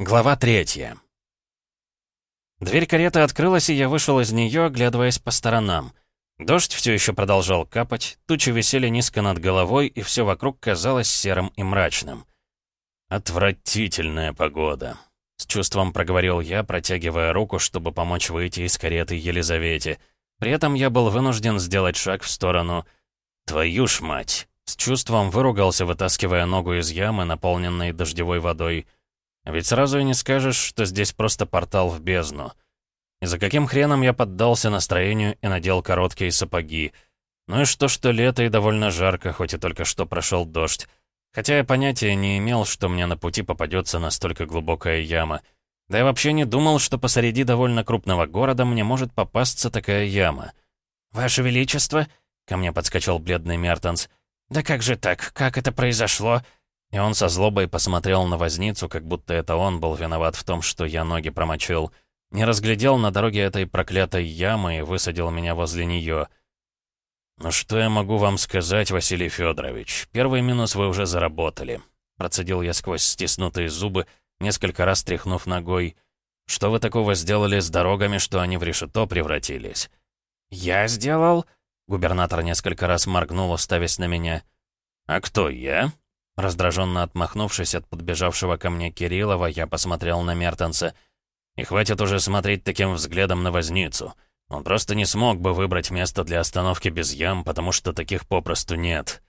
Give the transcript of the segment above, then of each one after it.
Глава третья. Дверь кареты открылась, и я вышел из нее, оглядываясь по сторонам. Дождь все еще продолжал капать, тучи висели низко над головой, и все вокруг казалось серым и мрачным. «Отвратительная погода», — с чувством проговорил я, протягивая руку, чтобы помочь выйти из кареты Елизавете. При этом я был вынужден сделать шаг в сторону. «Твою ж мать!» С чувством выругался, вытаскивая ногу из ямы, наполненной дождевой водой — ведь сразу и не скажешь, что здесь просто портал в бездну. И за каким хреном я поддался настроению и надел короткие сапоги. Ну и что, что лето и довольно жарко, хоть и только что прошел дождь. Хотя я понятия не имел, что мне на пути попадется настолько глубокая яма. Да я вообще не думал, что посреди довольно крупного города мне может попасться такая яма. «Ваше Величество!» — ко мне подскочил бледный Мертенс. «Да как же так? Как это произошло?» И он со злобой посмотрел на возницу, как будто это он был виноват в том, что я ноги промочил. Не разглядел на дороге этой проклятой ямы и высадил меня возле нее. «Ну что я могу вам сказать, Василий Федорович? Первый минус вы уже заработали». Процедил я сквозь стиснутые зубы, несколько раз тряхнув ногой. «Что вы такого сделали с дорогами, что они в решето превратились?» «Я сделал?» Губернатор несколько раз моргнул, уставясь на меня. «А кто, я?» Раздраженно отмахнувшись от подбежавшего ко мне Кириллова, я посмотрел на Мертенса. И хватит уже смотреть таким взглядом на возницу. Он просто не смог бы выбрать место для остановки без ям, потому что таких попросту нет.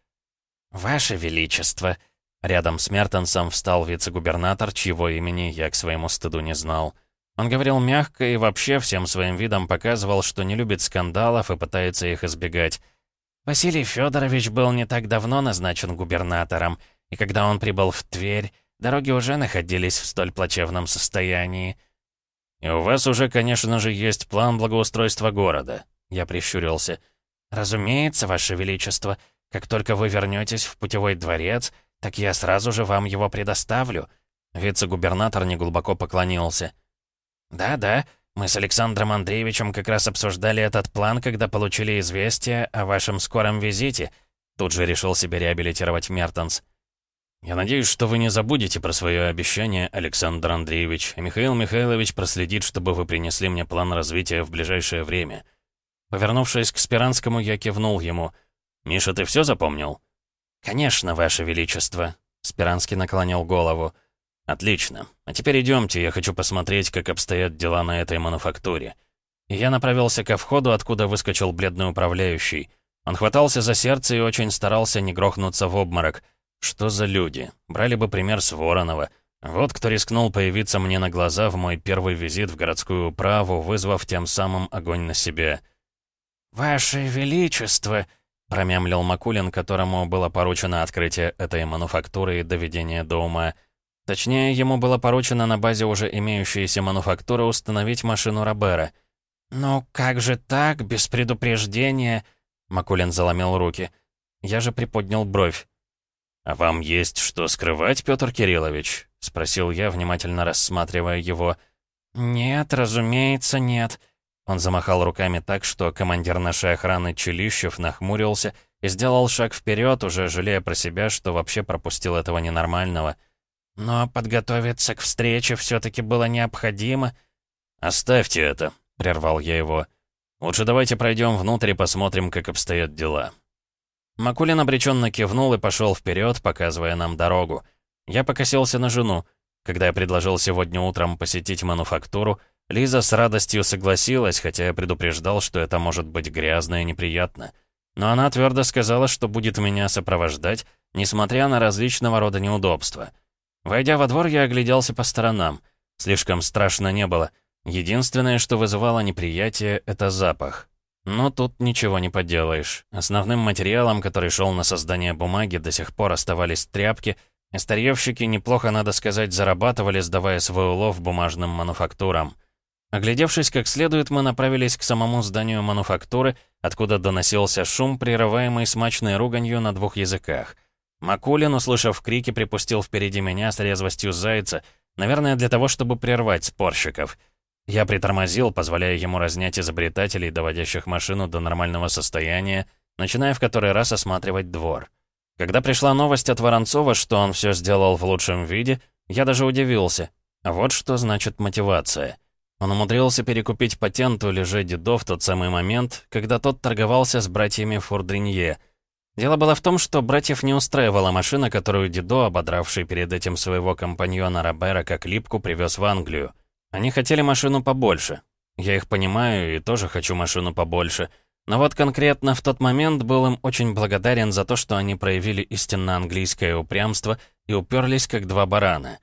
«Ваше Величество!» Рядом с Мертенсом встал вице-губернатор, чьего имени я к своему стыду не знал. Он говорил мягко и вообще всем своим видом показывал, что не любит скандалов и пытается их избегать. Василий Федорович был не так давно назначен губернатором, и когда он прибыл в Тверь, дороги уже находились в столь плачевном состоянии. «И у вас уже, конечно же, есть план благоустройства города», — я прищурился. «Разумеется, Ваше Величество, как только вы вернетесь в путевой дворец, так я сразу же вам его предоставлю». Вице-губернатор неглубоко поклонился. «Да-да, мы с Александром Андреевичем как раз обсуждали этот план, когда получили известие о вашем скором визите», тут же решил себе реабилитировать Мертенс. «Я надеюсь, что вы не забудете про свое обещание, Александр Андреевич, и Михаил Михайлович проследит, чтобы вы принесли мне план развития в ближайшее время». Повернувшись к Спиранскому, я кивнул ему. «Миша, ты все запомнил?» «Конечно, Ваше Величество», — Спиранский наклонил голову. «Отлично. А теперь идемте, я хочу посмотреть, как обстоят дела на этой мануфактуре». И я направился ко входу, откуда выскочил бледный управляющий. Он хватался за сердце и очень старался не грохнуться в обморок — что за люди? Брали бы пример с Воронова. Вот кто рискнул появиться мне на глаза в мой первый визит в городскую управу, вызвав тем самым огонь на себя. «Ваше Величество!» — промямлил Макулин, которому было поручено открытие этой мануфактуры и доведение до ума. Точнее, ему было поручено на базе уже имеющейся мануфактуры установить машину Робера. «Ну как же так, без предупреждения?» Макулин заломил руки. Я же приподнял бровь. «А вам есть что скрывать, Петр Кириллович?» — спросил я, внимательно рассматривая его. «Нет, разумеется, нет». Он замахал руками так, что командир нашей охраны Челищев нахмурился и сделал шаг вперед, уже жалея про себя, что вообще пропустил этого ненормального. «Но подготовиться к встрече все-таки было необходимо». «Оставьте это», — прервал я его. «Лучше давайте пройдем внутрь и посмотрим, как обстоят дела». Макулин обреченно кивнул и пошел вперед, показывая нам дорогу. Я покосился на жену. Когда я предложил сегодня утром посетить мануфактуру, Лиза с радостью согласилась, хотя я предупреждал, что это может быть грязно и неприятно. Но она твердо сказала, что будет меня сопровождать, несмотря на различного рода неудобства. Войдя во двор, я огляделся по сторонам. Слишком страшно не было. Единственное, что вызывало неприятие, — это запах. Но тут ничего не поделаешь. Основным материалом, который шел на создание бумаги, до сих пор оставались тряпки, и старьевщики неплохо, надо сказать, зарабатывали, сдавая свой улов бумажным мануфактурам. Оглядевшись как следует, мы направились к самому зданию мануфактуры, откуда доносился шум, прерываемый смачной руганью на двух языках. Макулин, услышав крики, припустил впереди меня с резвостью зайца, наверное, для того, чтобы прервать спорщиков — я притормозил, позволяя ему разнять изобретателей, доводящих машину до нормального состояния, начиная в который раз осматривать двор. Когда пришла новость от Воронцова, что он все сделал в лучшем виде, я даже удивился. Вот что значит мотивация. Он умудрился перекупить патент у Леже Дидо в тот самый момент, когда тот торговался с братьями Фурдринье. Дело было в том, что братьев не устраивала машина, которую Дидо, ободравший перед этим своего компаньона Робера как липку, привез в Англию. Они хотели машину побольше. Я их понимаю и тоже хочу машину побольше. Но вот конкретно в тот момент был им очень благодарен за то, что они проявили истинно английское упрямство и уперлись как два барана.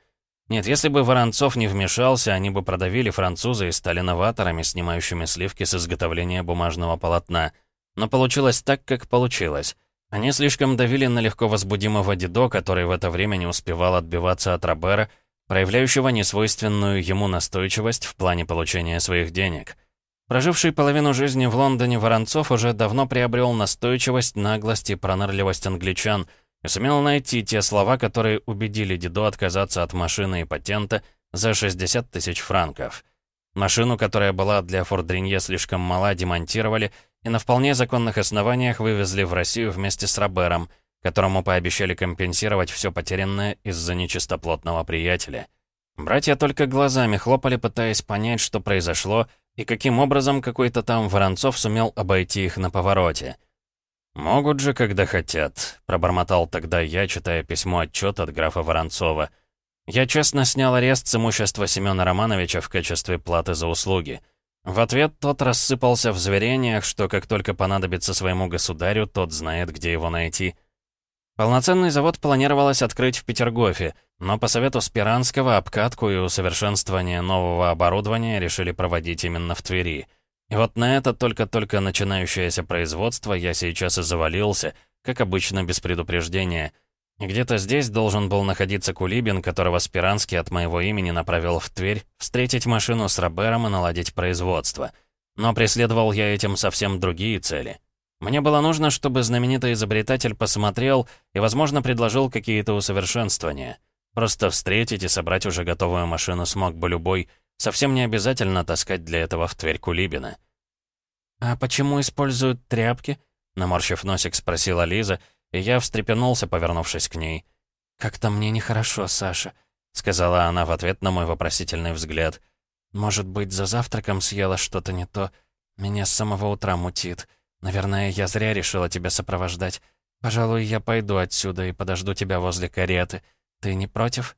Нет, если бы Воронцов не вмешался, они бы продавили француза и стали новаторами, снимающими сливки с изготовления бумажного полотна. Но получилось так, как получилось. Они слишком давили на легко возбудимого Дидо, который в это время не успевал отбиваться от Робера, проявляющего несвойственную ему настойчивость в плане получения своих денег. Проживший половину жизни в Лондоне Воронцов уже давно приобрел настойчивость, наглость и пронырливость англичан и сумел найти те слова, которые убедили Дидо отказаться от машины и патента за 60 тысяч франков. Машину, которая была для Фордринье слишком мала, демонтировали — и на вполне законных основаниях вывезли в Россию вместе с Робером, которому пообещали компенсировать все потерянное из-за нечистоплотного приятеля. Братья только глазами хлопали, пытаясь понять, что произошло, и каким образом какой-то там Воронцов сумел обойти их на повороте. «Могут же, когда хотят», — пробормотал тогда я, читая письмо-отчет от графа Воронцова. «Я честно снял арест с имущества Семёна Романовича в качестве платы за услуги». В ответ тот рассыпался в заверениях, что как только понадобится своему государю, тот знает, где его найти. Полноценный завод планировалось открыть в Петергофе, но по совету Спиранского обкатку и усовершенствование нового оборудования решили проводить именно в Твери. И вот на это только-только начинающееся производство я сейчас и завалился, как обычно без предупреждения — и где-то здесь должен был находиться Кулибин, которого Спиранский от моего имени направил в Тверь, встретить машину с Робером и наладить производство. Но преследовал я этим совсем другие цели. Мне было нужно, чтобы знаменитый изобретатель посмотрел и, возможно, предложил какие-то усовершенствования. Просто встретить и собрать уже готовую машину смог бы любой, совсем не обязательно таскать для этого в Тверь Кулибина. «А почему используют тряпки?» — наморщив носик, спросила Лиза — и я встрепенулся, повернувшись к ней. «Как-то мне нехорошо, Саша», — сказала она в ответ на мой вопросительный взгляд. «Может быть, за завтраком съела что-то не то? Меня с самого утра мутит. Наверное, я зря решила тебя сопровождать. Пожалуй, я пойду отсюда и подожду тебя возле кареты. Ты не против?»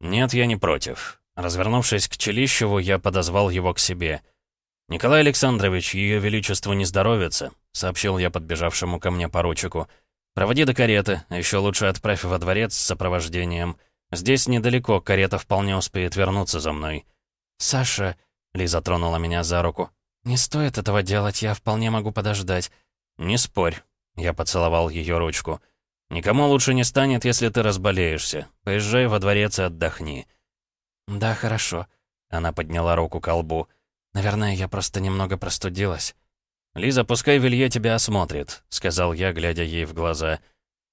«Нет, я не против». Развернувшись к Челищеву, я подозвал его к себе. «Николай Александрович, Ее Величеству не здоровится», — сообщил я подбежавшему ко мне поручику. Проводи до кареты, а еще лучше отправь во дворец с сопровождением. Здесь недалеко, карета вполне успеет вернуться за мной». «Саша...» — Лиза тронула меня за руку. «Не стоит этого делать, я вполне могу подождать». «Не спорь», — я поцеловал ее ручку. «Никому лучше не станет, если ты разболеешься. Поезжай во дворец и отдохни». «Да, хорошо», — она подняла руку к лбу. «Наверное, я просто немного простудилась». «Лиза, пускай Вилье тебя осмотрит», — сказал я, глядя ей в глаза.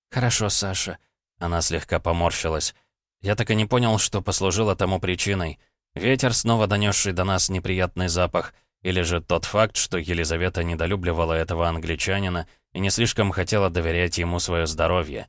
«Хорошо, Саша». Она слегка поморщилась. Я так и не понял, что послужило тому причиной. Ветер, снова донесший до нас неприятный запах, или же тот факт, что Елизавета недолюбливала этого англичанина и не слишком хотела доверять ему свое здоровье.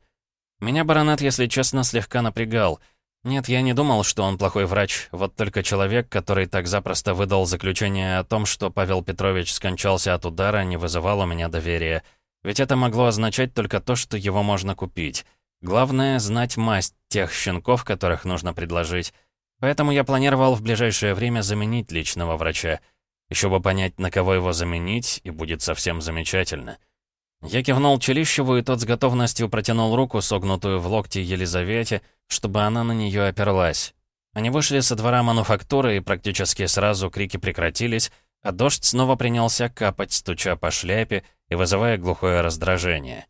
Меня баронет, если честно, слегка напрягал — нет, я не думал, что он плохой врач. Вот только человек, который так запросто выдал заключение о том, что Павел Петрович скончался от удара, не вызывал у меня доверия. Ведь это могло означать только то, что его можно купить. Главное — знать масть тех щенков, которых нужно предложить. Поэтому я планировал в ближайшее время заменить личного врача. Еще бы понять, на кого его заменить, и будет совсем замечательно. Я кивнул Челищеву, и тот с готовностью протянул руку, согнутую в локте Елизавете, чтобы она на нее оперлась. Они вышли со двора мануфактуры, и практически сразу крики прекратились, а дождь снова принялся капать, стуча по шляпе и вызывая глухое раздражение.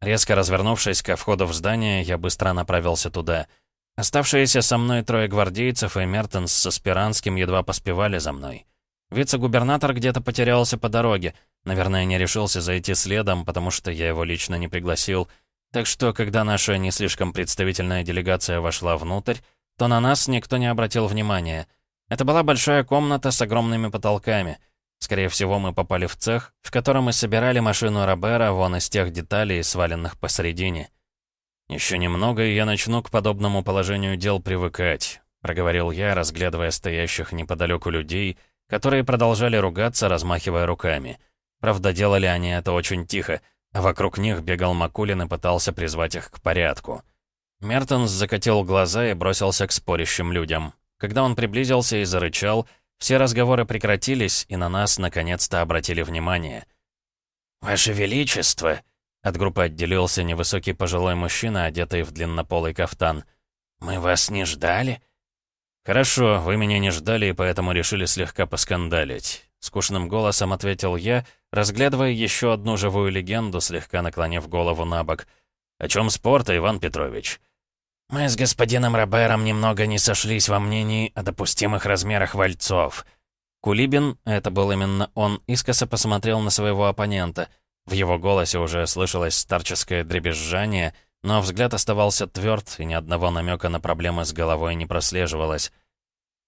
Резко развернувшись ко входу в здание, я быстро направился туда. Оставшиеся со мной трое гвардейцев и Мертенс со Спиранским едва поспевали за мной. Вице-губернатор где-то потерялся по дороге, наверное, не решился зайти следом, потому что я его лично не пригласил. Так что, когда наша не слишком представительная делегация вошла внутрь, то на нас никто не обратил внимания. Это была большая комната с огромными потолками. Скорее всего, мы попали в цех, в котором мы собирали машину Робера вон из тех деталей, сваленных посередине. Еще немного, и я начну к подобному положению дел привыкать. — проговорил я, разглядывая стоящих неподалеку людей, которые продолжали ругаться, размахивая руками. Правда, делали они это очень тихо, а вокруг них бегал Макулин и пытался призвать их к порядку. Мертенс закатил глаза и бросился к спорящим людям. Когда он приблизился и зарычал, все разговоры прекратились, и на нас наконец-то обратили внимание. «Ваше Величество!» От группы отделился невысокий пожилой мужчина, одетый в длиннополый кафтан. «Мы вас не ждали?» «Хорошо, вы меня не ждали и поэтому решили слегка поскандалить», — скучным голосом ответил я, разглядывая еще одну живую легенду, слегка наклонив голову на бок. «О чем спорта, Иван Петрович?» «Мы с господином Робером немного не сошлись во мнении о допустимых размерах вальцов». Кулибин, это был именно он, искоса посмотрел на своего оппонента. В его голосе уже слышалось старческое дребезжание, но взгляд оставался тверд, и ни одного намека на проблемы с головой не прослеживалось.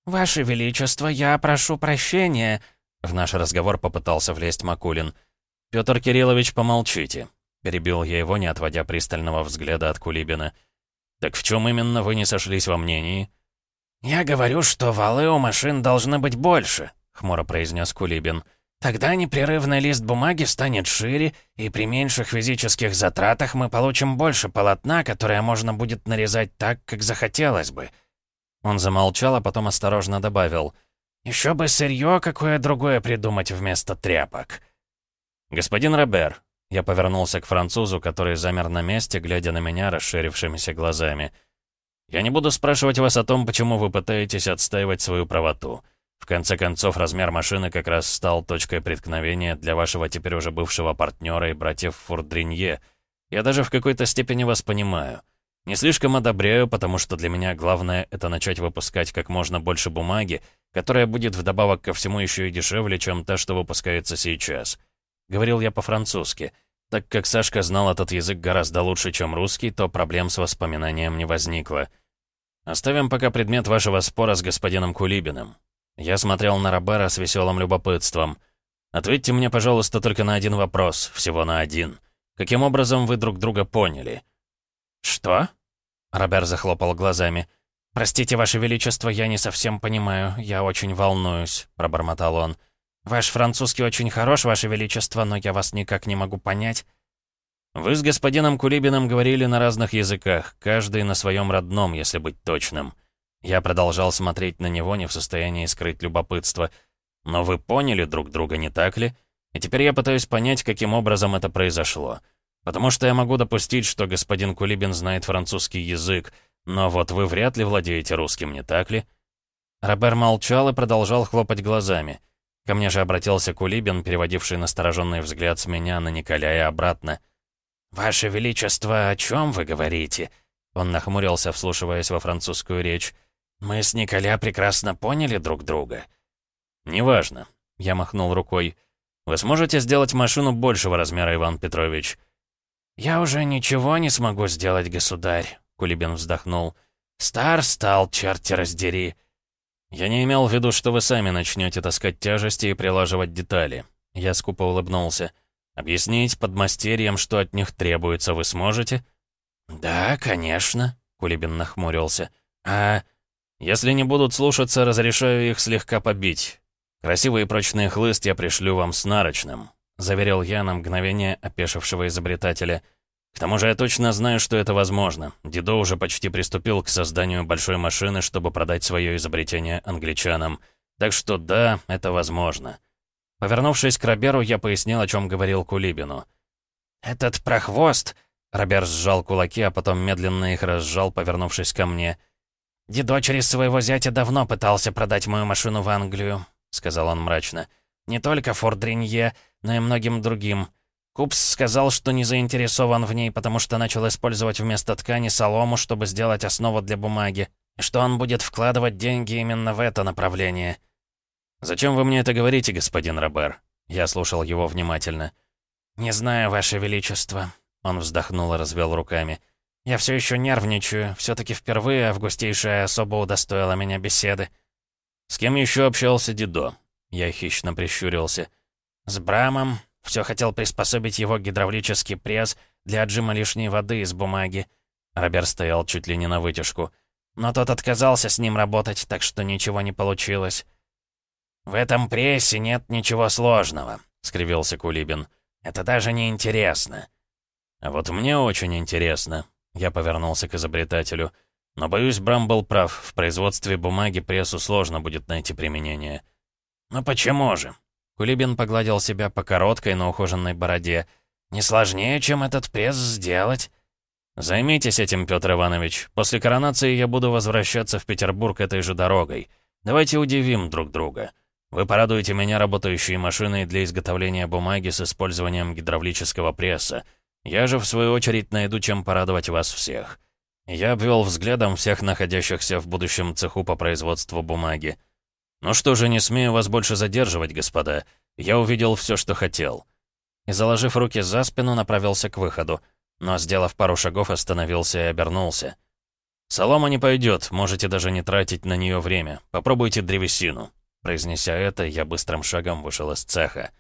«Ваше Величество, я прошу прощения», — в наш разговор попытался влезть Макулин. «Пётр Кириллович, помолчите», — перебил я его, не отводя пристального взгляда от Кулибина. «Так в чем именно вы не сошлись во мнении?» «Я говорю, что валы у машин должны быть больше», — хмуро произнес Кулибин. «Тогда непрерывный лист бумаги станет шире, и при меньших физических затратах мы получим больше полотна, которое можно будет нарезать так, как захотелось бы». Он замолчал, а потом осторожно добавил. «Еще бы сырье какое другое придумать вместо тряпок». «Господин Робер», я повернулся к французу, который замер на месте, глядя на меня расширившимися глазами. «Я не буду спрашивать вас о том, почему вы пытаетесь отстаивать свою правоту. Конце концов, размер машины как раз стал точкой преткновения для вашего теперь уже бывшего партнера и братьев Фурдринье. Я даже в какой-то степени вас понимаю. Не слишком одобряю, потому что для меня главное — это начать выпускать как можно больше бумаги, которая будет вдобавок ко всему еще и дешевле, чем та, что выпускается сейчас». Говорил я по-французски. Так как Сашка знал этот язык гораздо лучше, чем русский, то проблем с воспоминанием не возникло. Оставим пока предмет вашего спора с господином Кулибиным. Я смотрел на Робера с веселым любопытством. Ответьте мне, пожалуйста, только на один вопрос, всего на один. Каким образом вы друг друга поняли? Что? Робер захлопал глазами. «Простите, Ваше Величество, я не совсем понимаю. Я очень волнуюсь», — пробормотал он. «Ваш французский очень хорош, Ваше Величество, но я вас никак не могу понять». «Вы с господином Кулибиным говорили на разных языках, каждый на своем родном, если быть точным». Я продолжал смотреть на него, не в состоянии скрыть любопытство. «Но вы поняли друг друга, не так ли? И теперь я пытаюсь понять, каким образом это произошло. Потому что я могу допустить, что господин Кулибин знает французский язык, но вот вы вряд ли владеете русским, не так ли?» Робер молчал и продолжал хлопать глазами. Ко мне же обратился Кулибин, переводивший настороженный взгляд с меня на Николя и обратно. «Ваше Величество, о чем вы говорите?» Он нахмурился, вслушиваясь во французскую речь. «Мы с Николя прекрасно поняли друг друга». «Неважно», — я махнул рукой. «Вы сможете сделать машину большего размера, Иван Петрович?» «Я уже ничего не смогу сделать, государь», — Кулибин вздохнул. «Стар стал, черти раздери». «Я не имел в виду, что вы сами начнете таскать тяжести и прилаживать детали». Я скупо улыбнулся. «Объяснить подмастерьям, что от них требуется, вы сможете?» «Да, конечно», — Кулибин нахмурился. «А если не будут слушаться, разрешаю их слегка побить. Красивый и прочный хлыст я пришлю вам с нарочным», — заверил я на мгновение опешившего изобретателя. К тому же я точно знаю, что это возможно. Дидо уже почти приступил к созданию большой машины, чтобы продать свое изобретение англичанам. Так что да, это возможно. Повернувшись к Роберу, я пояснил, о чем говорил Кулибину. «Этот прохвост...» Робер сжал кулаки, а потом медленно их разжал, повернувшись ко мне. «Дидо через своего зятя давно пытался продать мою машину в Англию», — сказал он мрачно. «Не только Фордринье, но и многим другим. Купс сказал, что не заинтересован в ней, потому что начал использовать вместо ткани солому, чтобы сделать основу для бумаги, и что он будет вкладывать деньги именно в это направление. «Зачем вы мне это говорите, господин Робер?» Я слушал его внимательно. «Не знаю, Ваше Величество», — он вздохнул и развел руками. «Я все еще нервничаю. Все-таки впервые августейшая особо удостоила меня беседы». «С кем еще общался Дидо?» Я хищно прищурился. «С Брамом, все хотел приспособить его гидравлический пресс для отжима лишней воды из бумаги. Робер стоял чуть ли не на вытяжку. но тот отказался с ним работать, так что ничего не получилось». «В этом прессе нет ничего сложного», — скривился Кулибин. «Это даже не интересно». «А вот мне очень интересно», — я повернулся к изобретателю. «Но, боюсь, Брам был прав. В производстве бумаги прессу сложно будет найти применение». «Ну почему же?» Кулибин погладил себя по короткой, но ухоженной бороде. «Не сложнее, чем этот пресс сделать». «Займитесь этим, Петр Иванович. После коронации я буду возвращаться в Петербург этой же дорогой. Давайте удивим друг друга. Вы порадуете меня работающей машиной для изготовления бумаги с использованием гидравлического пресса. Я же, в свою очередь, найду, чем порадовать вас всех». Я обвел взглядом всех находящихся в будущем цеху по производству бумаги. «Ну что же, не смею вас больше задерживать, господа. Я увидел все, что хотел». И, заложив руки за спину, направился к выходу. Но, сделав пару шагов, остановился и обернулся. «Солома не пойдет, можете даже не тратить на нее время. Попробуйте древесину». Произнеся это, я быстрым шагом вышел из цеха.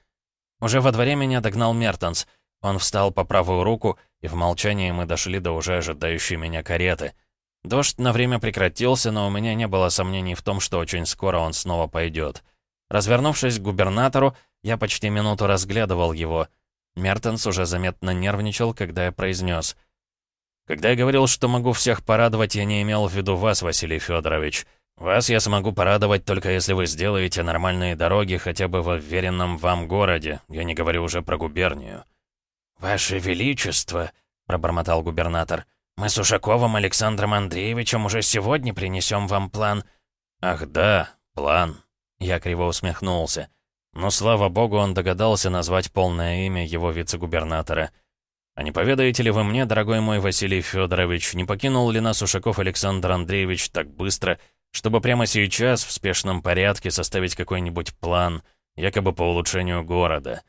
Уже во дворе меня догнал Мертенс. Он встал по правую руку, и в молчании мы дошли до уже ожидающей меня кареты. Дождь на время прекратился, но у меня не было сомнений в том, что очень скоро он снова пойдет. Развернувшись к губернатору, я почти минуту разглядывал его. Мертенс уже заметно нервничал, когда я произнес. «Когда я говорил, что могу всех порадовать, я не имел в виду вас, Василий Федорович. Вас я смогу порадовать только если вы сделаете нормальные дороги хотя бы в уверенном вам городе. Я не говорю уже про губернию». «Ваше Величество», — пробормотал губернатор, — «мы с Ушаковым Александром Андреевичем уже сегодня принесем вам план». «Ах да, план». Я криво усмехнулся. Но, слава богу, он догадался назвать полное имя его вице-губернатора. «А не поведаете ли вы мне, дорогой мой Василий Федорович, не покинул ли нас Ушаков Александр Андреевич так быстро, чтобы прямо сейчас в спешном порядке составить какой-нибудь план, якобы по улучшению города?»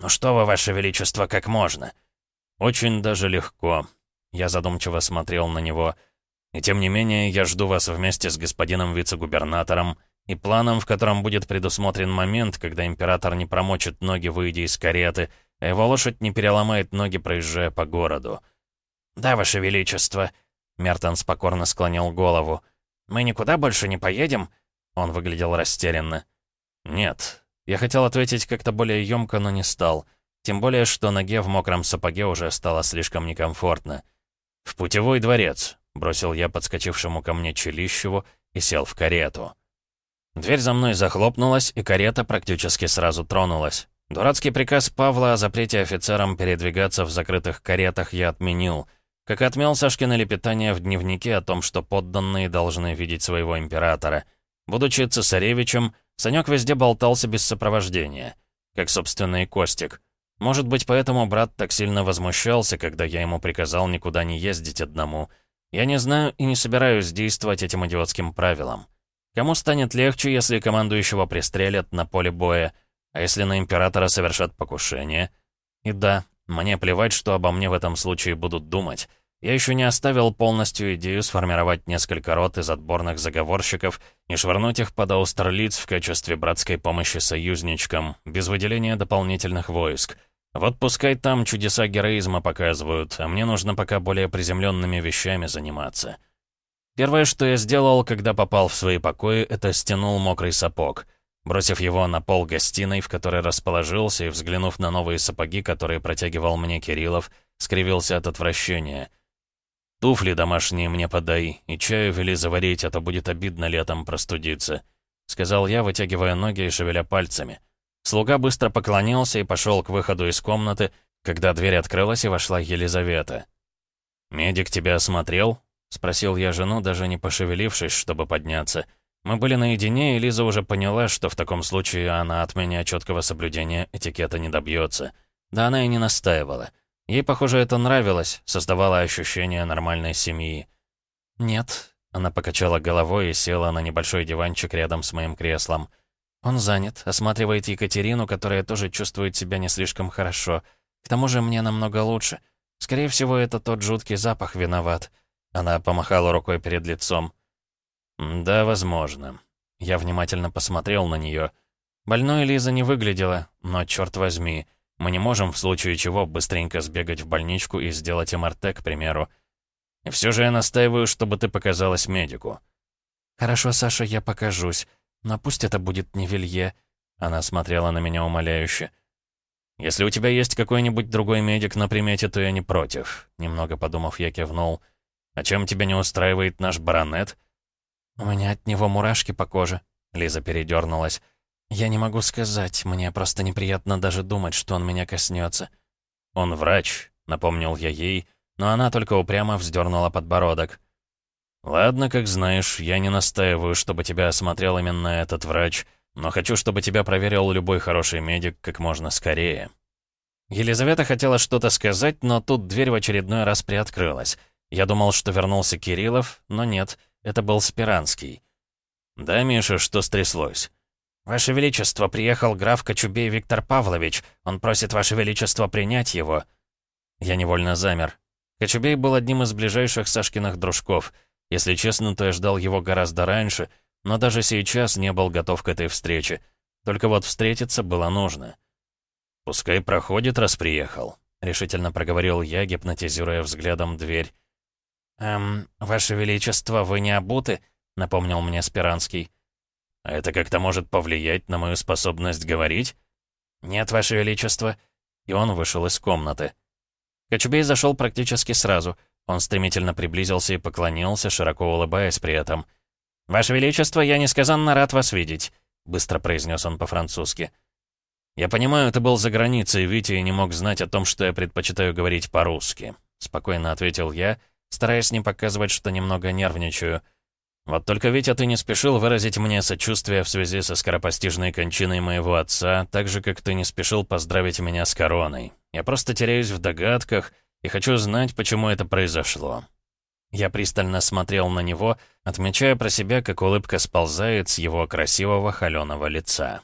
«Ну что вы, Ваше Величество, как можно?» «Очень даже легко». Я задумчиво смотрел на него. «И тем не менее, я жду вас вместе с господином вице-губернатором и планом, в котором будет предусмотрен момент, когда император не промочит ноги, выйдя из кареты, а его лошадь не переломает ноги, проезжая по городу». «Да, Ваше Величество», — Мертон покорно склонил голову. «Мы никуда больше не поедем?» Он выглядел растерянно. «Нет, я хотел ответить как-то более ёмко, но не стал. Тем более, что ноге в мокром сапоге уже стало слишком некомфортно. «В путевой дворец», — бросил я подскочившему ко мне Челищеву и сел в карету. Дверь за мной захлопнулась, и карета практически сразу тронулась. Дурацкий приказ Павла о запрете офицерам передвигаться в закрытых каретах я отменил. Как и отмел Сашкино лепетание в дневнике о том, что подданные должны видеть своего императора. Будучи цесаревичем, Санек везде болтался без сопровождения, как, собственно, и Костик. Может быть, поэтому брат так сильно возмущался, когда я ему приказал никуда не ездить одному. Я не знаю и не собираюсь действовать этим идиотским правилам. Кому станет легче, если командующего пристрелят на поле боя, а если на императора совершат покушение? И да, мне плевать, что обо мне в этом случае будут думать. Я еще не оставил полностью идею сформировать несколько рот из отборных заговорщиков и швырнуть их под Аустерлиц в качестве братской помощи союзничкам, без выделения дополнительных войск. Вот пускай там чудеса героизма показывают, а мне нужно пока более приземленными вещами заниматься. Первое, что я сделал, когда попал в свои покои, это стянул мокрый сапог. Бросив его на пол гостиной, в которой расположился, и взглянув на новые сапоги, которые протягивал мне Кириллов, скривился от отвращения — «Туфли домашние мне подай, и чаю вели заварить, а то будет обидно летом простудиться», — сказал я, вытягивая ноги и шевеля пальцами. Слуга быстро поклонился и пошел к выходу из комнаты, когда дверь открылась и вошла Елизавета. «Медик тебя осмотрел?» — спросил я жену, даже не пошевелившись, чтобы подняться. Мы были наедине, и Лиза уже поняла, что в таком случае она от меня четкого соблюдения этикета не добьется. Да она и не настаивала. Ей, похоже, это нравилось, создавало ощущение нормальной семьи. «Нет», — она покачала головой и села на небольшой диванчик рядом с моим креслом. «Он занят, осматривает Екатерину, которая тоже чувствует себя не слишком хорошо. К тому же мне намного лучше. Скорее всего, это тот жуткий запах виноват». Она помахала рукой перед лицом. «Да, возможно». Я внимательно посмотрел на нее. Больной Лиза не выглядела, но, черт возьми, — мы не можем в случае чего быстренько сбегать в больничку и сделать МРТ, к примеру. И все же я настаиваю, чтобы ты показалась медику». «Хорошо, Саша, я покажусь. Но пусть это будет не Вилье». Она смотрела на меня умоляюще. «Если у тебя есть какой-нибудь другой медик на примете, то я не против», — немного подумав, я кивнул. «А чем тебя не устраивает наш баронет?» «У меня от него мурашки по коже», — Лиза передернулась. «Я не могу сказать, мне просто неприятно даже думать, что он меня коснется». «Он врач», — напомнил я ей, но она только упрямо вздернула подбородок. «Ладно, как знаешь, я не настаиваю, чтобы тебя осмотрел именно этот врач, но хочу, чтобы тебя проверил любой хороший медик как можно скорее». Елизавета хотела что-то сказать, но тут дверь в очередной раз приоткрылась. Я думал, что вернулся Кириллов, но нет, это был Спиранский. «Да, Миша, что стряслось?» «Ваше Величество, приехал граф Кочубей Виктор Павлович. Он просит Ваше Величество принять его». Я невольно замер. Кочубей был одним из ближайших Сашкиных дружков. Если честно, то я ждал его гораздо раньше, но даже сейчас не был готов к этой встрече. Только вот встретиться было нужно. «Пускай проходит, раз приехал», — решительно проговорил я, гипнотизируя взглядом дверь. «Эм, Ваше Величество, вы не обуты?» — напомнил мне Спиранский. «А это как-то может повлиять на мою способность говорить?» «Нет, Ваше Величество». И он вышел из комнаты. Кочубей зашел практически сразу. Он стремительно приблизился и поклонился, широко улыбаясь при этом. «Ваше Величество, я несказанно рад вас видеть», — быстро произнес он по-французски. «Я понимаю, ты был за границей, Витя, и не мог знать о том, что я предпочитаю говорить по-русски», — спокойно ответил я, стараясь не показывать, что немного нервничаю. Вот только Витя, ты не спешил выразить мне сочувствие в связи со скоропостижной кончиной моего отца, так же, как ты не спешил поздравить меня с короной. Я просто теряюсь в догадках и хочу знать, почему это произошло». Я пристально смотрел на него, отмечая про себя, как улыбка сползает с его красивого холеного лица.